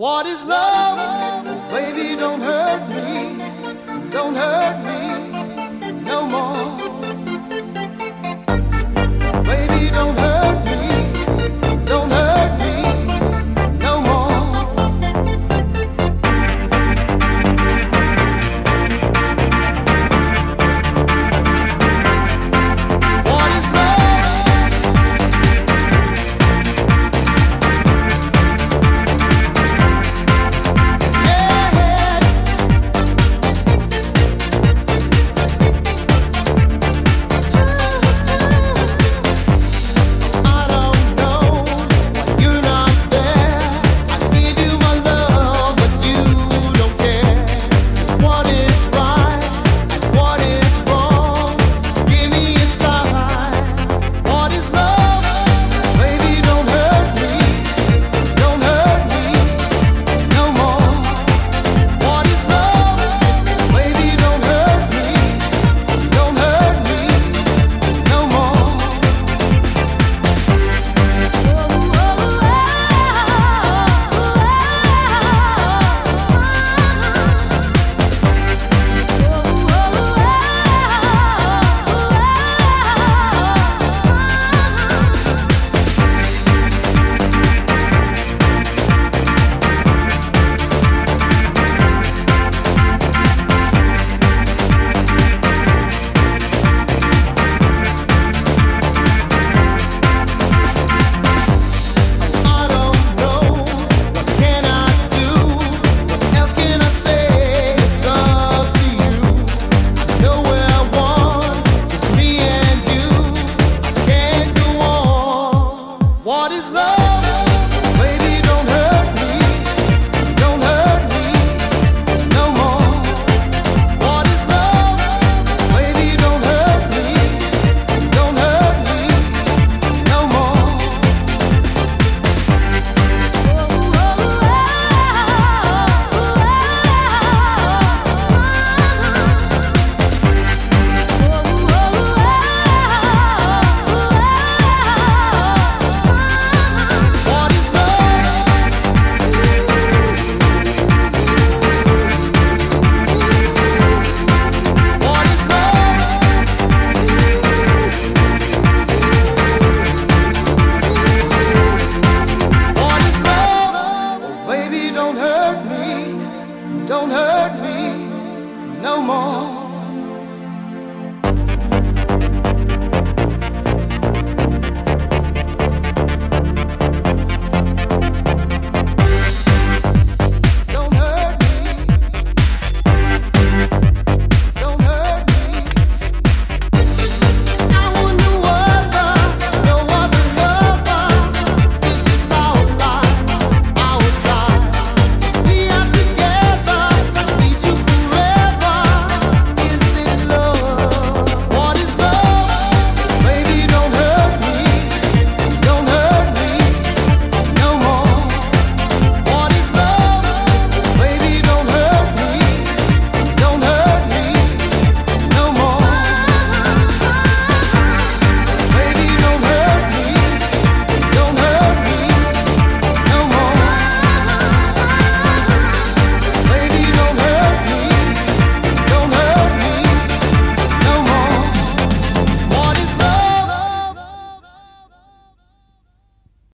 What is love? Baby, don't hurt me. love.